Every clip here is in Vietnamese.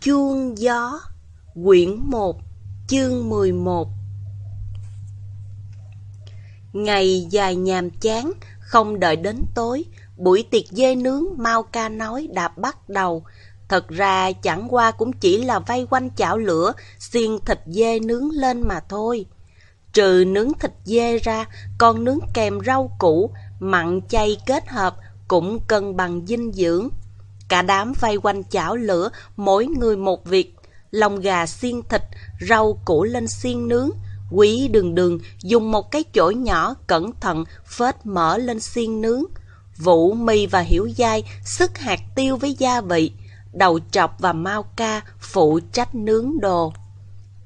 Chuông gió Quyển 1 Chương 11 Ngày dài nhàm chán, không đợi đến tối, buổi tiệc dê nướng Mao Ca nói đã bắt đầu. Thật ra chẳng qua cũng chỉ là vây quanh chảo lửa, xiên thịt dê nướng lên mà thôi. Trừ nướng thịt dê ra, còn nướng kèm rau củ, mặn chay kết hợp, cũng cân bằng dinh dưỡng. Cả đám vây quanh chảo lửa, mỗi người một việc. Lòng gà xiên thịt, rau củ lên xiên nướng. Quý đường đường dùng một cái chổi nhỏ cẩn thận phết mỡ lên xiên nướng. Vũ mì và hiểu dai sức hạt tiêu với gia vị. Đầu trọc và mau ca phụ trách nướng đồ.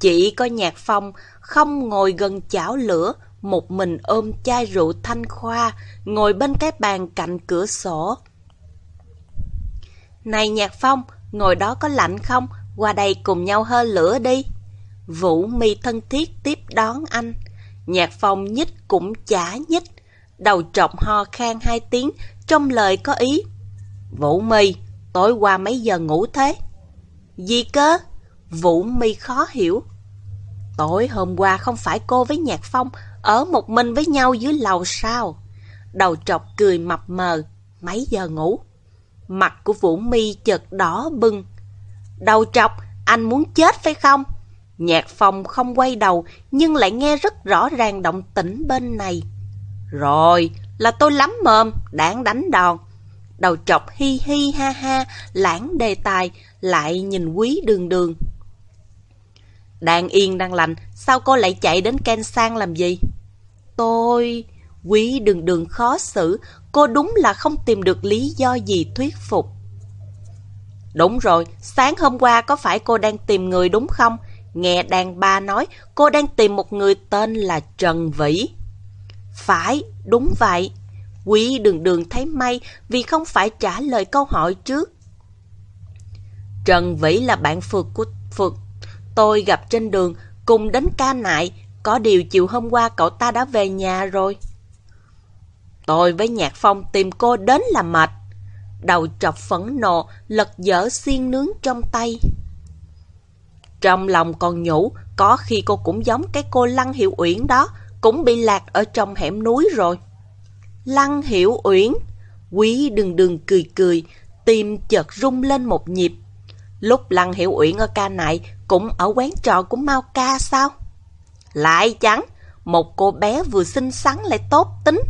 Chỉ có nhạc phong không ngồi gần chảo lửa, một mình ôm chai rượu thanh khoa, ngồi bên cái bàn cạnh cửa sổ. Này Nhạc Phong, ngồi đó có lạnh không? Qua đây cùng nhau hơ lửa đi. Vũ mi thân thiết tiếp đón anh. Nhạc Phong nhích cũng chả nhích. Đầu trọc ho khan hai tiếng, trong lời có ý. Vũ mi, tối qua mấy giờ ngủ thế? Gì cơ? Vũ mi khó hiểu. Tối hôm qua không phải cô với Nhạc Phong ở một mình với nhau dưới lầu sao? Đầu trọc cười mập mờ. Mấy giờ ngủ? Mặt của Vũ Mi chợt đỏ bừng. Đầu trọc, anh muốn chết phải không? Nhạc phòng không quay đầu, nhưng lại nghe rất rõ ràng động tĩnh bên này. Rồi, là tôi lắm mồm, đáng đánh đòn. Đầu trọc hi hi ha ha, lãng đề tài, lại nhìn quý đường đường. Đang yên đang lành, sao cô lại chạy đến Ken Sang làm gì? Tôi... Quý đường đường khó xử, cô đúng là không tìm được lý do gì thuyết phục. Đúng rồi, sáng hôm qua có phải cô đang tìm người đúng không? Nghe đàn bà nói cô đang tìm một người tên là Trần Vĩ. Phải, đúng vậy. Quý đường đường thấy may vì không phải trả lời câu hỏi trước. Trần Vĩ là bạn phượt của phượt. Tôi gặp trên đường, cùng đến ca nại. Có điều chiều hôm qua cậu ta đã về nhà rồi. Tôi với Nhạc Phong tìm cô đến là mệt. Đầu trọc phẫn nộ, lật dở xiên nướng trong tay. Trong lòng còn nhủ, có khi cô cũng giống cái cô Lăng Hiệu Uyển đó, cũng bị lạc ở trong hẻm núi rồi. Lăng Hiểu Uyển, quý đừng đừng cười cười, tim chợt rung lên một nhịp. Lúc Lăng Hiểu Uyển ở ca nại cũng ở quán trọ của Mao Ca sao? Lại chẳng, một cô bé vừa xinh xắn lại tốt tính,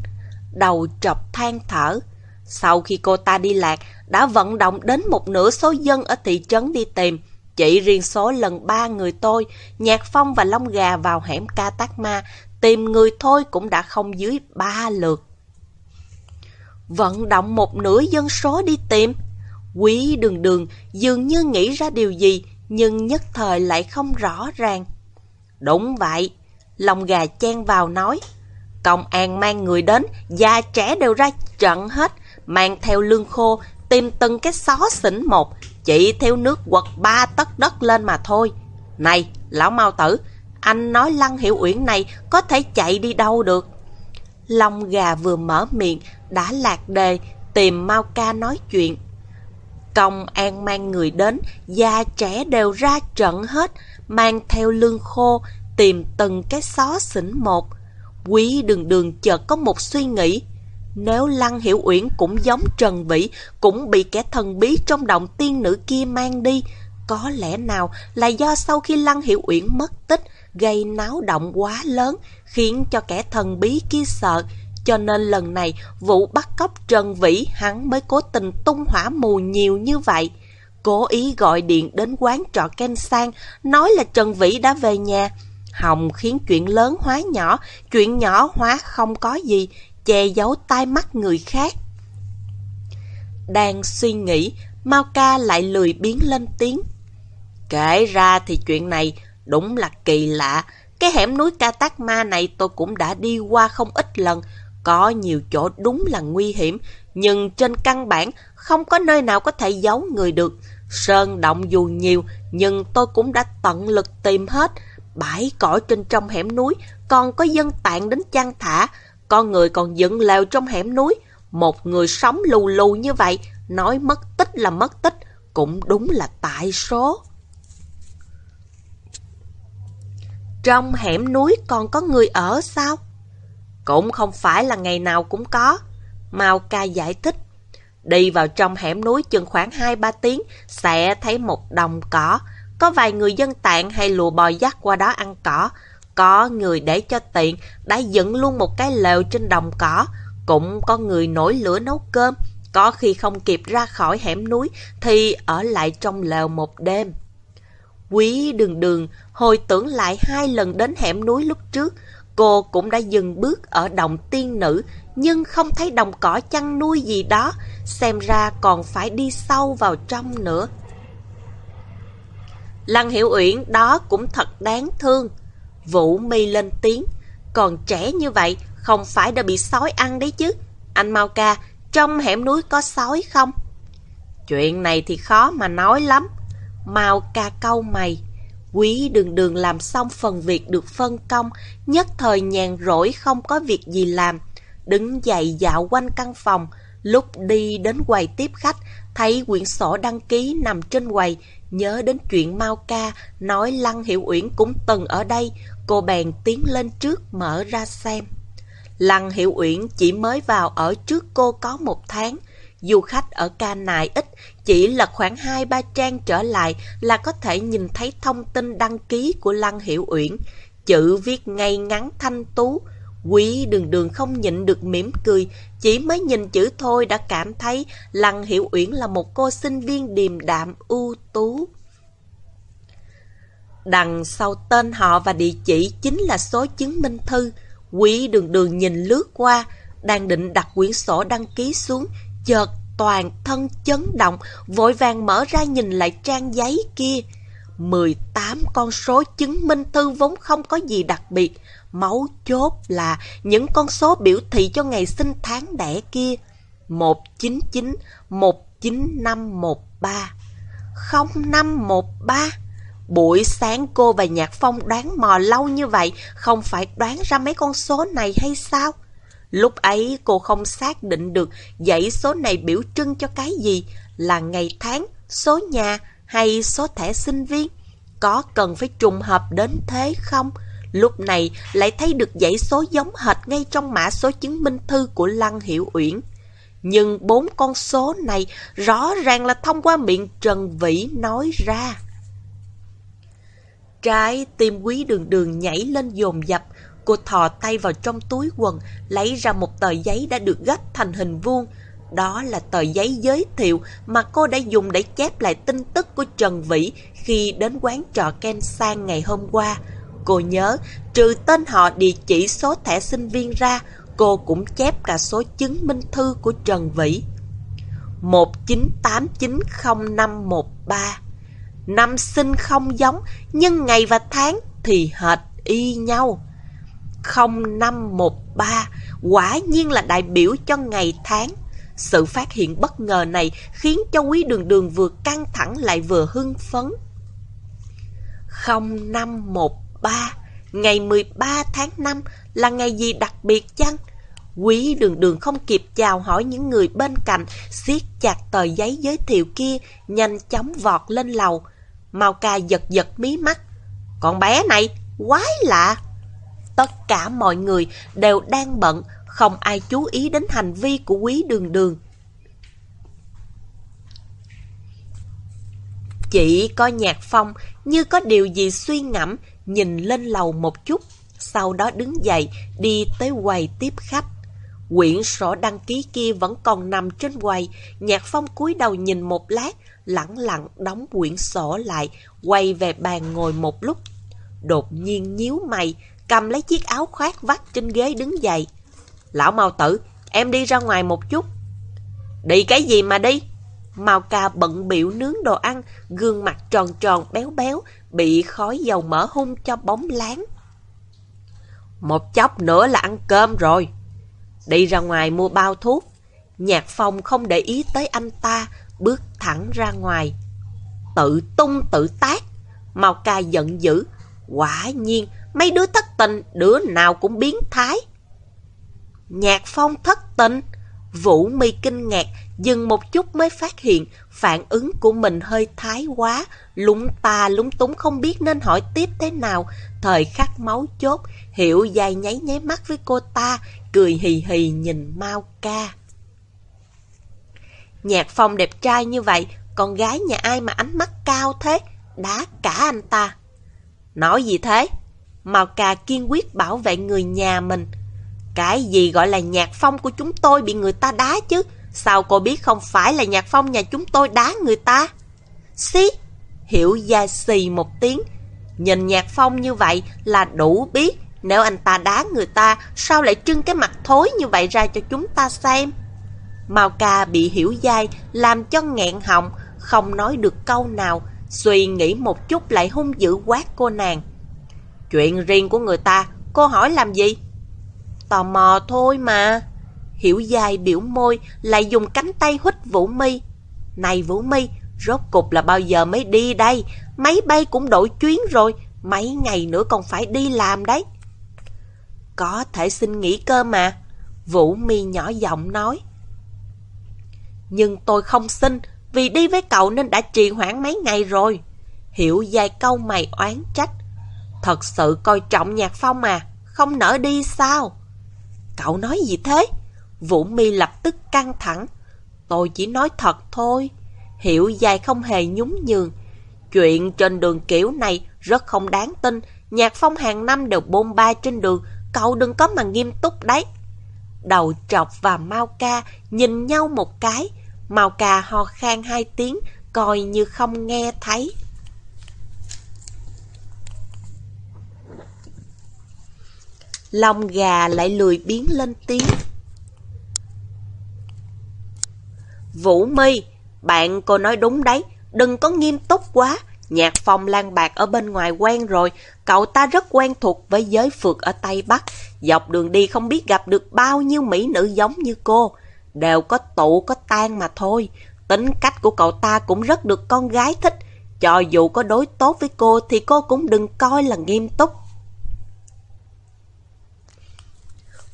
đầu trọc than thở. Sau khi cô ta đi lạc, đã vận động đến một nửa số dân ở thị trấn đi tìm. Chỉ riêng số lần ba người tôi, Nhạc Phong và Long Gà vào hẻm Ca Tát Ma, tìm người thôi cũng đã không dưới ba lượt. Vận động một nửa dân số đi tìm. Quý đường đường dường như nghĩ ra điều gì, nhưng nhất thời lại không rõ ràng. Đúng vậy, Long Gà chen vào nói. Công an mang người đến, già trẻ đều ra trận hết, mang theo lương khô, tìm từng cái xó xỉnh một, chỉ theo nước quật ba tấc đất lên mà thôi. Này, lão mau tử, anh nói Lăng Hiểu Uyển này có thể chạy đi đâu được. Long gà vừa mở miệng, đã lạc đề, tìm Mao Ca nói chuyện. Công an mang người đến, già trẻ đều ra trận hết, mang theo lương khô, tìm từng cái xó xỉnh một. Quý đường đường chợt có một suy nghĩ. Nếu Lăng Hiểu Uyển cũng giống Trần Vĩ, cũng bị kẻ thần bí trong động tiên nữ kia mang đi, có lẽ nào là do sau khi Lăng Hiểu Uyển mất tích, gây náo động quá lớn, khiến cho kẻ thần bí kia sợ, cho nên lần này vụ bắt cóc Trần Vĩ hắn mới cố tình tung hỏa mù nhiều như vậy. Cố ý gọi điện đến quán trọ Ken Sang, nói là Trần Vĩ đã về nhà, Hồng khiến chuyện lớn hóa nhỏ, chuyện nhỏ hóa không có gì, che giấu tai mắt người khác. Đang suy nghĩ, Mao Ca lại lười biến lên tiếng. Kể ra thì chuyện này đúng là kỳ lạ. Cái hẻm núi Ca Tát Ma này tôi cũng đã đi qua không ít lần. Có nhiều chỗ đúng là nguy hiểm, nhưng trên căn bản không có nơi nào có thể giấu người được. Sơn động dù nhiều, nhưng tôi cũng đã tận lực tìm hết. Bãi cỏ trên trong hẻm núi còn có dân tạng đến chăn thả, con người còn dựng lều trong hẻm núi. Một người sống lù lù như vậy, nói mất tích là mất tích, cũng đúng là tại số. Trong hẻm núi còn có người ở sao? Cũng không phải là ngày nào cũng có. Mao ca giải thích. Đi vào trong hẻm núi chừng khoảng 2-3 tiếng, sẽ thấy một đồng cỏ, có vài người dân tạng hay lùa bò dắt qua đó ăn cỏ. Có người để cho tiện, đã dựng luôn một cái lều trên đồng cỏ. Cũng có người nổi lửa nấu cơm. Có khi không kịp ra khỏi hẻm núi thì ở lại trong lều một đêm. Quý đường đường, hồi tưởng lại hai lần đến hẻm núi lúc trước. Cô cũng đã dừng bước ở đồng tiên nữ, nhưng không thấy đồng cỏ chăn nuôi gì đó. Xem ra còn phải đi sâu vào trong nữa. Lăng Hiểu Uyển đó cũng thật đáng thương. Vũ mi lên tiếng. Còn trẻ như vậy không phải đã bị sói ăn đấy chứ. Anh Mau ca, trong hẻm núi có sói không? Chuyện này thì khó mà nói lắm. Mau ca câu mày. Quý đường đường làm xong phần việc được phân công, nhất thời nhàn rỗi không có việc gì làm. Đứng dậy dạo quanh căn phòng, lúc đi đến quầy tiếp khách, thấy quyển sổ đăng ký nằm trên quầy, nhớ đến chuyện Mao Ca, nói Lăng Hiểu Uyển cũng từng ở đây, cô bèn tiến lên trước mở ra xem. Lăng Hiểu Uyển chỉ mới vào ở trước cô có một tháng, Du khách ở ca nại ít, chỉ là khoảng 2-3 trang trở lại là có thể nhìn thấy thông tin đăng ký của Lăng Hiểu Uyển. Chữ viết ngay ngắn thanh tú. Quý đường đường không nhịn được mỉm cười, chỉ mới nhìn chữ thôi đã cảm thấy Lăng Hiểu Uyển là một cô sinh viên điềm đạm ưu tú. Đằng sau tên họ và địa chỉ chính là số chứng minh thư. Quý đường đường nhìn lướt qua, đang định đặt quyển sổ đăng ký xuống, chợt toàn thân chấn động, vội vàng mở ra nhìn lại trang giấy kia. 18 con số chứng minh thư vốn không có gì đặc biệt, máu chốt là những con số biểu thị cho ngày sinh tháng đẻ kia. 199 19513 0513 Buổi sáng cô và Nhạc Phong đoán mò lâu như vậy, không phải đoán ra mấy con số này hay sao? Lúc ấy cô không xác định được dãy số này biểu trưng cho cái gì, là ngày tháng, số nhà hay số thẻ sinh viên. Có cần phải trùng hợp đến thế không? Lúc này lại thấy được dãy số giống hệt ngay trong mã số chứng minh thư của Lăng Hiểu Uyển. Nhưng bốn con số này rõ ràng là thông qua miệng Trần Vĩ nói ra. Trái tim quý đường đường nhảy lên dồn dập, Cô thò tay vào trong túi quần, lấy ra một tờ giấy đã được gấp thành hình vuông. Đó là tờ giấy giới thiệu mà cô đã dùng để chép lại tin tức của Trần Vĩ khi đến quán trọ Ken Sang ngày hôm qua. Cô nhớ, trừ tên họ địa chỉ số thẻ sinh viên ra, cô cũng chép cả số chứng minh thư của Trần Vĩ. 19890513 Năm sinh không giống, nhưng ngày và tháng thì hệt y nhau. 0513 quả nhiên là đại biểu cho ngày tháng. Sự phát hiện bất ngờ này khiến cho quý đường đường vừa căng thẳng lại vừa hưng phấn. 0513 Ngày 13 tháng 5 là ngày gì đặc biệt chăng? Quý đường đường không kịp chào hỏi những người bên cạnh, siết chặt tờ giấy giới thiệu kia, nhanh chóng vọt lên lầu. Mao ca giật giật mí mắt. Con bé này, quái lạ! Tất cả mọi người đều đang bận, không ai chú ý đến hành vi của quý đường đường. Chỉ có nhạc phong như có điều gì suy ngẫm, nhìn lên lầu một chút, sau đó đứng dậy đi tới quầy tiếp khách. Quyển sổ đăng ký kia vẫn còn nằm trên quầy, nhạc phong cúi đầu nhìn một lát, lặng lặng đóng quyển sổ lại, quay về bàn ngồi một lúc. Đột nhiên nhíu mày, cầm lấy chiếc áo khoác vắt trên ghế đứng dậy. Lão Mao Tử, em đi ra ngoài một chút. Đi cái gì mà đi? Mao ca bận biểu nướng đồ ăn, gương mặt tròn tròn béo béo, bị khói dầu mỡ hung cho bóng láng. Một chốc nữa là ăn cơm rồi. Đi ra ngoài mua bao thuốc. Nhạc phong không để ý tới anh ta, bước thẳng ra ngoài. Tự tung tự tác. Mao ca giận dữ. Quả nhiên, Mấy đứa thất tình, đứa nào cũng biến thái. Nhạc phong thất tình. Vũ mi kinh ngạc, dừng một chút mới phát hiện phản ứng của mình hơi thái quá, lúng ta lúng túng không biết nên hỏi tiếp thế nào. Thời khắc máu chốt, hiểu dài nháy nháy mắt với cô ta, cười hì hì nhìn Mao ca. Nhạc phong đẹp trai như vậy, con gái nhà ai mà ánh mắt cao thế, đá cả anh ta. Nói gì thế? Mao ca kiên quyết bảo vệ người nhà mình. Cái gì gọi là nhạc phong của chúng tôi bị người ta đá chứ? Sao cô biết không phải là nhạc phong nhà chúng tôi đá người ta? Xí! Hiểu gia xì một tiếng. Nhìn nhạc phong như vậy là đủ biết. Nếu anh ta đá người ta, sao lại trưng cái mặt thối như vậy ra cho chúng ta xem? Mao ca bị hiểu dai, làm cho nghẹn họng, không nói được câu nào. Suy nghĩ một chút lại hung dữ quát cô nàng. Chuyện riêng của người ta, cô hỏi làm gì? Tò mò thôi mà. Hiểu dài biểu môi lại dùng cánh tay hít Vũ Mi. Này Vũ Mi, rốt cục là bao giờ mới đi đây? Máy bay cũng đổi chuyến rồi, mấy ngày nữa còn phải đi làm đấy. Có thể xin nghỉ cơ mà. Vũ Mi nhỏ giọng nói. Nhưng tôi không xin, vì đi với cậu nên đã trì hoãn mấy ngày rồi. Hiểu dài câu mày oán trách. Thật sự coi trọng nhạc phong à, không nỡ đi sao? Cậu nói gì thế? Vũ mi lập tức căng thẳng. Tôi chỉ nói thật thôi. Hiểu dài không hề nhún nhường. Chuyện trên đường kiểu này rất không đáng tin. Nhạc phong hàng năm đều bôn ba trên đường. Cậu đừng có mà nghiêm túc đấy. Đầu trọc và Mau Ca nhìn nhau một cái. Mau Ca ho khan hai tiếng, coi như không nghe thấy. Lòng gà lại lười biến lên tiếng. Vũ mi bạn cô nói đúng đấy, đừng có nghiêm túc quá. Nhạc phong lan bạc ở bên ngoài quen rồi, cậu ta rất quen thuộc với giới phượt ở Tây Bắc. Dọc đường đi không biết gặp được bao nhiêu mỹ nữ giống như cô. Đều có tụ có tan mà thôi. Tính cách của cậu ta cũng rất được con gái thích. Cho dù có đối tốt với cô thì cô cũng đừng coi là nghiêm túc.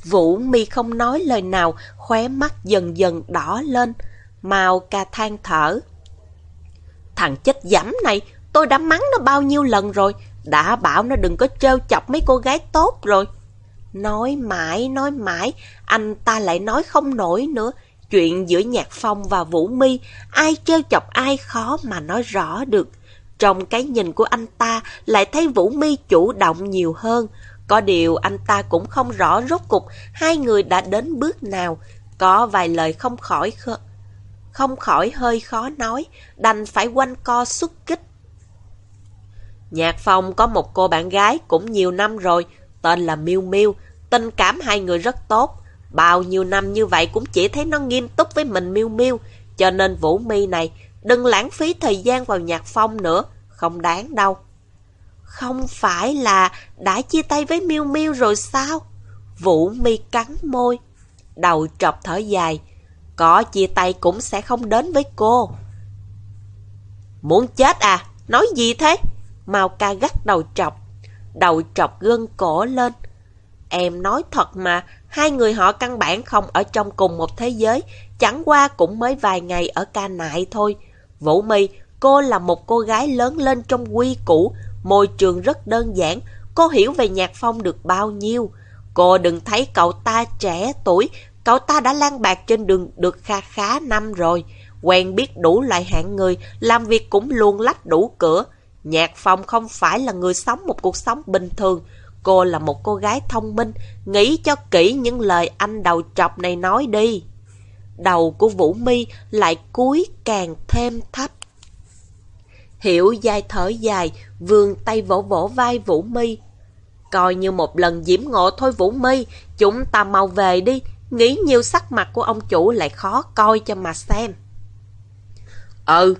Vũ mi không nói lời nào, khóe mắt dần dần đỏ lên. Mao ca than thở. Thằng chết dẫm này, tôi đã mắng nó bao nhiêu lần rồi, đã bảo nó đừng có trêu chọc mấy cô gái tốt rồi. Nói mãi, nói mãi, anh ta lại nói không nổi nữa. Chuyện giữa Nhạc Phong và Vũ Mi, ai trêu chọc ai khó mà nói rõ được. Trong cái nhìn của anh ta lại thấy Vũ Mi chủ động nhiều hơn. Có điều anh ta cũng không rõ rốt cục hai người đã đến bước nào. Có vài lời không khỏi không khỏi hơi khó nói, đành phải quanh co xuất kích. Nhạc Phong có một cô bạn gái cũng nhiều năm rồi, tên là Miu Miu, tình cảm hai người rất tốt. Bao nhiêu năm như vậy cũng chỉ thấy nó nghiêm túc với mình Miu Miu, cho nên Vũ Mi này đừng lãng phí thời gian vào Nhạc Phong nữa, không đáng đâu. Không phải là đã chia tay với Miu Miu rồi sao? Vũ Mi cắn môi, đầu trọc thở dài, có chia tay cũng sẽ không đến với cô. Muốn chết à? Nói gì thế? Mao ca gắt đầu trọc. Đầu trọc gân cổ lên. Em nói thật mà, hai người họ căn bản không ở trong cùng một thế giới, chẳng qua cũng mới vài ngày ở ca nại thôi. Vũ My, cô là một cô gái lớn lên trong quy củ, môi trường rất đơn giản, cô hiểu về nhạc phong được bao nhiêu. Cô đừng thấy cậu ta trẻ tuổi, Cậu ta đã lan bạc trên đường được kha khá năm rồi, quen biết đủ loại hạng người, làm việc cũng luôn lách đủ cửa. Nhạc Phong không phải là người sống một cuộc sống bình thường. Cô là một cô gái thông minh, nghĩ cho kỹ những lời anh đầu trọc này nói đi. Đầu của Vũ Mi lại cúi càng thêm thấp. Hiểu dài thở dài, vươn tay vỗ vỗ vai Vũ Mi. Coi như một lần diễm ngộ thôi Vũ Mi, chúng ta mau về đi, Nghĩ nhiều sắc mặt của ông chủ lại khó coi cho mà xem. Ừ,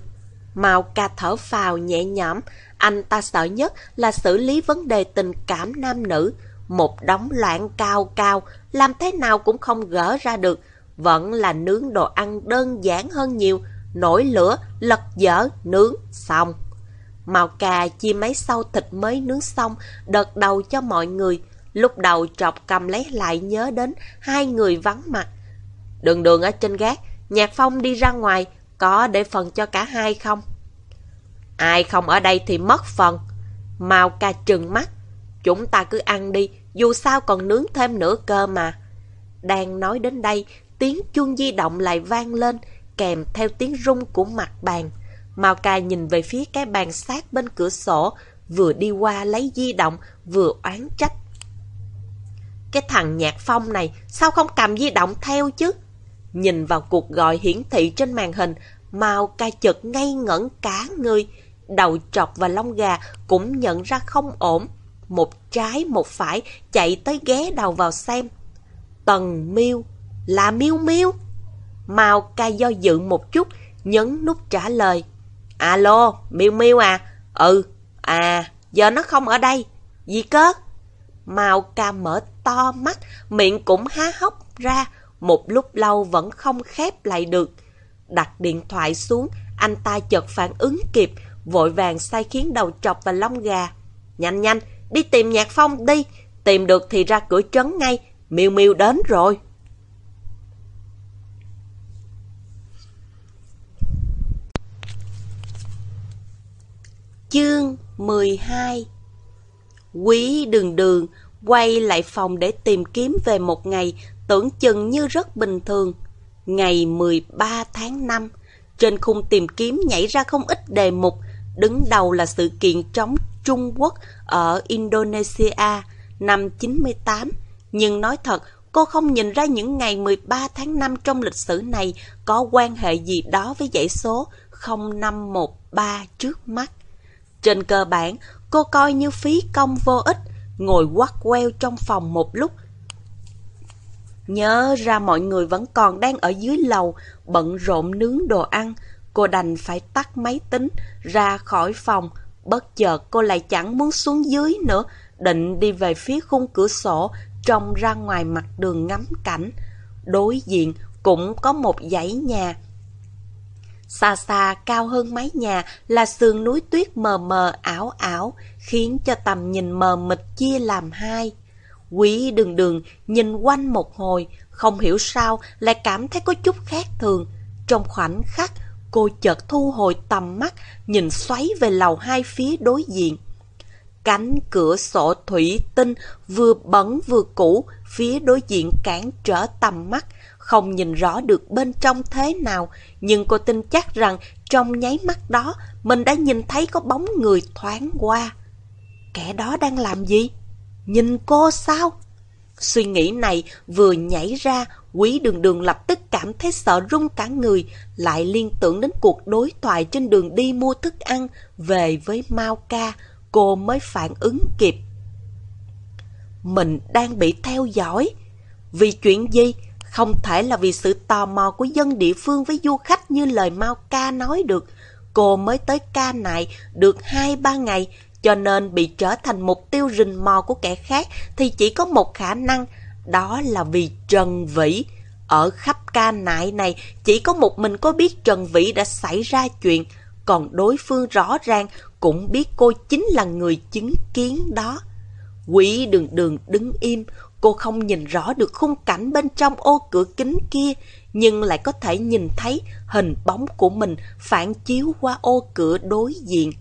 Mao ca thở phào nhẹ nhõm, anh ta sợ nhất là xử lý vấn đề tình cảm nam nữ. Một đống loạn cao cao, làm thế nào cũng không gỡ ra được. Vẫn là nướng đồ ăn đơn giản hơn nhiều, nổi lửa, lật dở, nướng, xong. Mao cà chia mấy sau thịt mới nướng xong, đợt đầu cho mọi người. Lúc đầu trọc cầm lấy lại nhớ đến hai người vắng mặt. Đường đường ở trên gác, Nhạc Phong đi ra ngoài, có để phần cho cả hai không? Ai không ở đây thì mất phần. Mao ca trừng mắt. Chúng ta cứ ăn đi, dù sao còn nướng thêm nửa cơ mà. Đang nói đến đây, tiếng chuông di động lại vang lên, kèm theo tiếng rung của mặt bàn. Mao ca nhìn về phía cái bàn sát bên cửa sổ, vừa đi qua lấy di động, vừa oán trách. Cái thằng nhạc phong này, sao không cầm di động theo chứ? Nhìn vào cuộc gọi hiển thị trên màn hình, Mao ca chợt ngây ngẩn cả người. Đầu trọc và lông gà cũng nhận ra không ổn. Một trái một phải chạy tới ghé đầu vào xem. Tần miêu là miêu miêu. Mao ca do dự một chút, nhấn nút trả lời. Alo, miêu miêu à? Ừ, à, giờ nó không ở đây. Gì cơ? Mao ca mở to mắt, miệng cũng há hốc ra, một lúc lâu vẫn không khép lại được. Đặt điện thoại xuống, anh ta chợt phản ứng kịp, vội vàng sai khiến đầu trọc và lông gà. Nhanh nhanh, đi tìm nhạc phong đi, tìm được thì ra cửa trấn ngay, miêu miêu đến rồi. Chương 12 Quý đường đường quay lại phòng để tìm kiếm về một ngày tưởng chừng như rất bình thường. Ngày 13 tháng 5, trên khung tìm kiếm nhảy ra không ít đề mục, đứng đầu là sự kiện chống Trung Quốc ở Indonesia năm 98. Nhưng nói thật, cô không nhìn ra những ngày 13 tháng 5 trong lịch sử này có quan hệ gì đó với dãy số 0513 trước mắt. Trên cơ bản, cô coi như phí công vô ích, ngồi quắt queo trong phòng một lúc. Nhớ ra mọi người vẫn còn đang ở dưới lầu, bận rộn nướng đồ ăn, cô đành phải tắt máy tính, ra khỏi phòng. Bất chợt cô lại chẳng muốn xuống dưới nữa, định đi về phía khung cửa sổ, trông ra ngoài mặt đường ngắm cảnh. Đối diện cũng có một dãy nhà, Xa xa cao hơn mái nhà là sườn núi tuyết mờ mờ ảo ảo, khiến cho tầm nhìn mờ mịt chia làm hai. Quý đường đường nhìn quanh một hồi, không hiểu sao lại cảm thấy có chút khác thường. Trong khoảnh khắc, cô chợt thu hồi tầm mắt, nhìn xoáy về lầu hai phía đối diện. Cánh cửa sổ thủy tinh vừa bẩn vừa cũ, phía đối diện cản trở tầm mắt, không nhìn rõ được bên trong thế nào, nhưng cô tin chắc rằng trong nháy mắt đó mình đã nhìn thấy có bóng người thoáng qua. Kẻ đó đang làm gì? Nhìn cô sao? Suy nghĩ này vừa nhảy ra, quý đường đường lập tức cảm thấy sợ run cả người, lại liên tưởng đến cuộc đối thoại trên đường đi mua thức ăn về với Mao Ca, cô mới phản ứng kịp. Mình đang bị theo dõi. Vì chuyện gì? Không thể là vì sự tò mò của dân địa phương với du khách như lời Mao Ca nói được. Cô mới tới ca này được 2-3 ngày, cho nên bị trở thành mục tiêu rình mò của kẻ khác thì chỉ có một khả năng, đó là vì Trần Vĩ. Ở khắp ca nại này, chỉ có một mình cô biết Trần Vĩ đã xảy ra chuyện, còn đối phương rõ ràng cũng biết cô chính là người chứng kiến đó. Quỷ đường đường đứng im, Cô không nhìn rõ được khung cảnh bên trong ô cửa kính kia, nhưng lại có thể nhìn thấy hình bóng của mình phản chiếu qua ô cửa đối diện.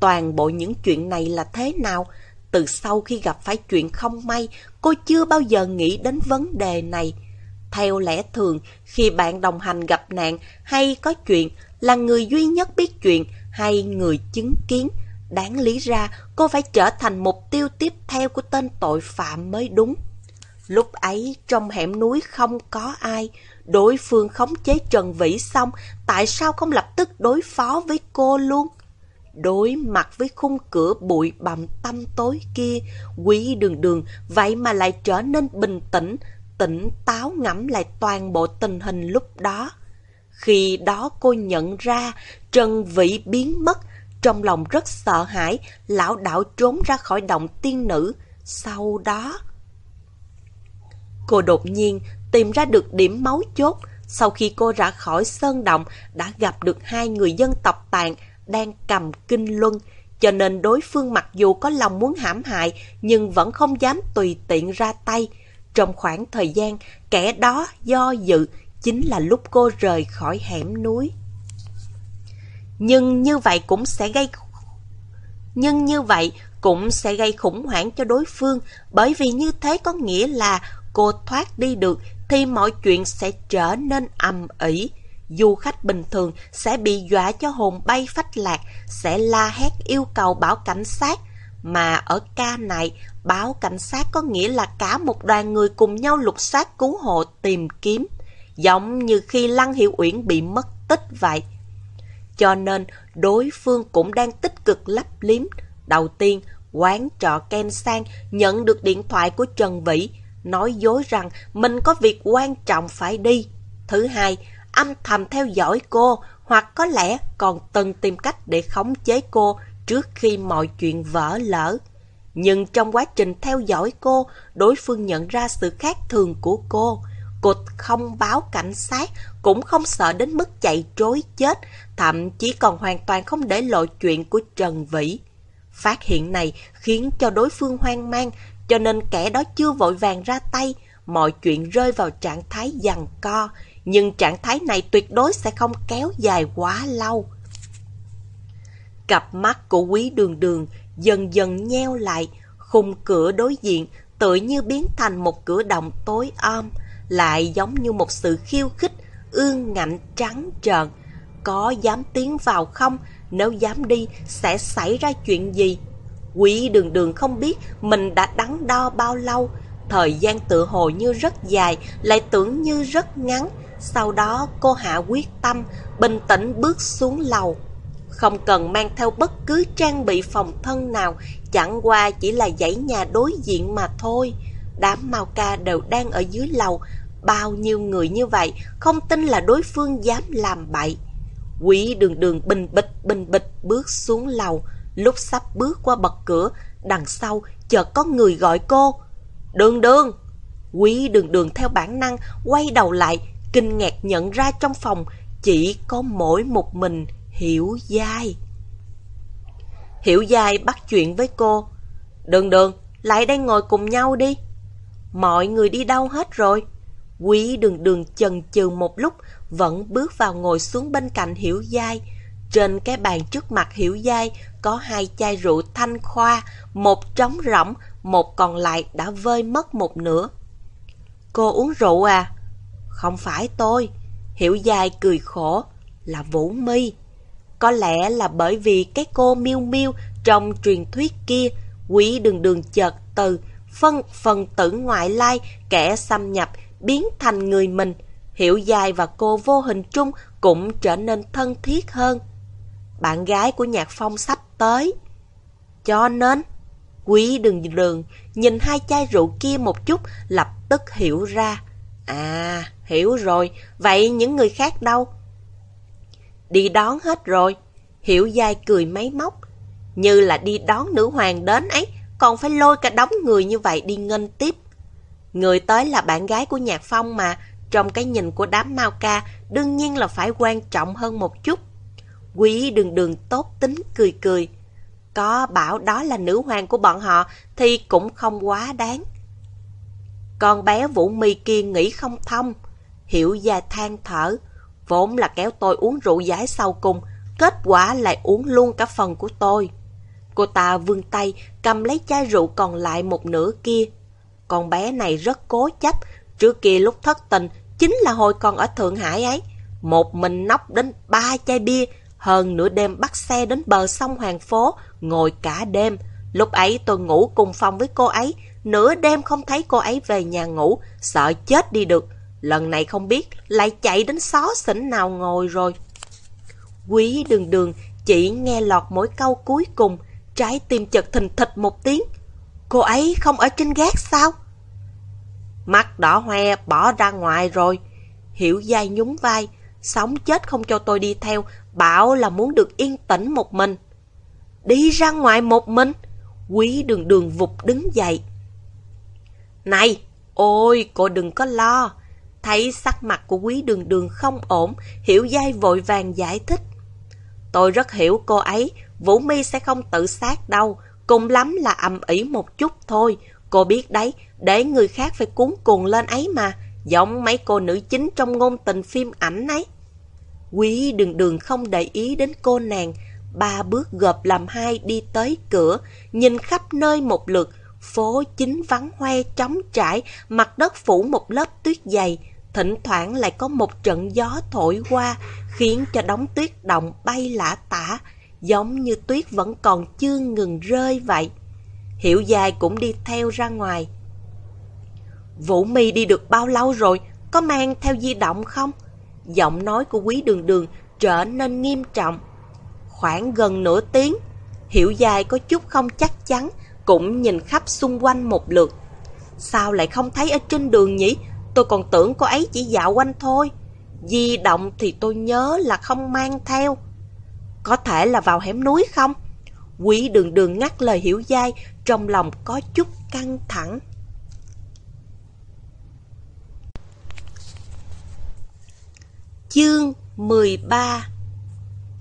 Toàn bộ những chuyện này là thế nào? Từ sau khi gặp phải chuyện không may, cô chưa bao giờ nghĩ đến vấn đề này. Theo lẽ thường, khi bạn đồng hành gặp nạn hay có chuyện, là người duy nhất biết chuyện hay người chứng kiến, Đáng lý ra, cô phải trở thành mục tiêu tiếp theo của tên tội phạm mới đúng. Lúc ấy, trong hẻm núi không có ai. Đối phương khống chế Trần Vĩ xong, tại sao không lập tức đối phó với cô luôn? Đối mặt với khung cửa bụi bặm tâm tối kia, quý đường đường vậy mà lại trở nên bình tĩnh, tỉnh táo ngẫm lại toàn bộ tình hình lúc đó. Khi đó cô nhận ra Trần Vĩ biến mất, trong lòng rất sợ hãi, lão đảo trốn ra khỏi động tiên nữ. Sau đó... Cô đột nhiên tìm ra được điểm máu chốt. Sau khi cô ra khỏi sơn động, đã gặp được hai người dân tộc tàn đang cầm kinh luân. Cho nên đối phương mặc dù có lòng muốn hãm hại, nhưng vẫn không dám tùy tiện ra tay. Trong khoảng thời gian, kẻ đó do dự, chính là lúc cô rời khỏi hẻm núi. Nhưng như vậy cũng sẽ gây nhưng như vậy cũng sẽ gây khủng hoảng cho đối phương bởi vì như thế có nghĩa là cô thoát đi được thì mọi chuyện sẽ trở nên ầm ĩ. Du khách bình thường sẽ bị dọa cho hồn bay phách lạc, sẽ la hét yêu cầu bảo cảnh sát. Mà ở ca này, báo cảnh sát có nghĩa là cả một đoàn người cùng nhau lục soát cứu hộ tìm kiếm. Giống như khi Lăng Hiệu Uyển bị mất tích vậy. Cho nên đối phương cũng đang tích cực lấp liếm. Đầu tiên, quán trọ Ken Sang nhận được điện thoại của Trần Vĩ, nói dối rằng mình có việc quan trọng phải đi. Thứ hai, âm thầm theo dõi cô, hoặc có lẽ còn từng tìm cách để khống chế cô trước khi mọi chuyện vỡ lỡ. Nhưng trong quá trình theo dõi cô, đối phương nhận ra sự khác thường của cô. Cụt không báo cảnh sát, cũng không sợ đến mức chạy trối chết, thậm chí còn hoàn toàn không để lộ chuyện của Trần Vĩ. Phát hiện này khiến cho đối phương hoang mang, cho nên kẻ đó chưa vội vàng ra tay, mọi chuyện rơi vào trạng thái giằng co, nhưng trạng thái này tuyệt đối sẽ không kéo dài quá lâu. Cặp mắt của quý đường đường dần dần nheo lại, khung cửa đối diện tự như biến thành một cửa động tối om, lại giống như một sự khiêu khích, ương ngạnh trắng trợn. Có dám tiến vào không? Nếu dám đi, sẽ xảy ra chuyện gì? Quý đường đường không biết mình đã đắn đo bao lâu. Thời gian tự hồ như rất dài, lại tưởng như rất ngắn. Sau đó cô hạ quyết tâm, bình tĩnh bước xuống lầu. Không cần mang theo bất cứ trang bị phòng thân nào, chẳng qua chỉ là dãy nhà đối diện mà thôi. Đám mau ca đều đang ở dưới lầu, bao nhiêu người như vậy, không tin là đối phương dám làm bậy. Quỷ đường đường bình bịch bình bịch bước xuống lầu, lúc sắp bước qua bậc cửa, đằng sau chợt có người gọi cô. Đường đường! Quý đường đường theo bản năng quay đầu lại, kinh ngạc nhận ra trong phòng chỉ có mỗi một mình Hiểu Giai. Hiểu Giai bắt chuyện với cô. Đường đường, lại đây ngồi cùng nhau đi. Mọi người đi đâu hết rồi? Quý đường đường chần chừ một lúc, vẫn bước vào ngồi xuống bên cạnh Hiểu Giai. Trên cái bàn trước mặt Hiểu Giai có hai chai rượu thanh khoa, một trống rỗng, một còn lại đã vơi mất một nửa. Cô uống rượu à? Không phải tôi. Hiểu Giai cười khổ, là Vũ My. Có lẽ là bởi vì cái cô miêu miêu trong truyền thuyết kia, quý đường đường chợt từ phân phần tử ngoại lai, kẻ xâm nhập, biến thành người mình. Hiểu dài và cô vô hình trung cũng trở nên thân thiết hơn. Bạn gái của Nhạc Phong sắp tới. Cho nên, quý đừng đường nhìn hai chai rượu kia một chút lập tức hiểu ra. À, hiểu rồi, vậy những người khác đâu? Đi đón hết rồi. Hiểu dai cười máy móc. Như là đi đón nữ hoàng đến ấy, còn phải lôi cả đống người như vậy đi nghênh tiếp. Người tới là bạn gái của Nhạc Phong mà, trong cái nhìn của đám mau ca, đương nhiên là phải quan trọng hơn một chút. Quý đường đường tốt tính cười cười. Có bảo đó là nữ hoàng của bọn họ thì cũng không quá đáng. Con bé Vũ mi kia nghĩ không thông. Hiểu gia than thở. Vốn là kéo tôi uống rượu giải sau cùng, kết quả lại uống luôn cả phần của tôi. Cô ta vươn tay, cầm lấy chai rượu còn lại một nửa kia. Con bé này rất cố chấp, trước kia lúc thất tình, chính là hồi còn ở Thượng Hải ấy. Một mình nóc đến ba chai bia, hơn nửa đêm bắt xe đến bờ sông Hoàng Phố, ngồi cả đêm. Lúc ấy tôi ngủ cùng phòng với cô ấy, nửa đêm không thấy cô ấy về nhà ngủ, sợ chết đi được. Lần này không biết lại chạy đến xó xỉnh nào ngồi rồi. Quý đường đường chỉ nghe lọt mỗi câu cuối cùng, trái tim chật thình thịch một tiếng. Cô ấy không ở trên gác sao? Mắt đỏ hoe bỏ ra ngoài rồi. Hiểu dai nhún vai, sống chết không cho tôi đi theo, bảo là muốn được yên tĩnh một mình. Đi ra ngoài một mình? Quý đường đường vụt đứng dậy. Này, ôi, cô đừng có lo. Thấy sắc mặt của quý đường đường không ổn, hiểu dai vội vàng giải thích. Tôi rất hiểu cô ấy, Vũ mi sẽ không tự sát đâu, cùng lắm là ầm ĩ một chút thôi. Cô biết đấy, để người khác phải cuốn cuồng lên ấy mà, giống mấy cô nữ chính trong ngôn tình phim ảnh ấy. Quý đường đường không để ý đến cô nàng, ba bước gộp làm hai đi tới cửa, nhìn khắp nơi một lượt, phố chính vắng hoe trống trải, mặt đất phủ một lớp tuyết dày, thỉnh thoảng lại có một trận gió thổi qua, khiến cho đống tuyết động bay lả tả, giống như tuyết vẫn còn chưa ngừng rơi vậy. Hiểu dài cũng đi theo ra ngoài. Vũ mi đi được bao lâu rồi? Có mang theo di động không? Giọng nói của quý đường đường trở nên nghiêm trọng. Khoảng gần nửa tiếng, Hiểu dài có chút không chắc chắn, cũng nhìn khắp xung quanh một lượt. Sao lại không thấy ở trên đường nhỉ? Tôi còn tưởng cô ấy chỉ dạo quanh thôi. Di động thì tôi nhớ là không mang theo. Có thể là vào hẻm núi không? Quý đường đường ngắt lời hiểu dai, trong lòng có chút căng thẳng. Chương 13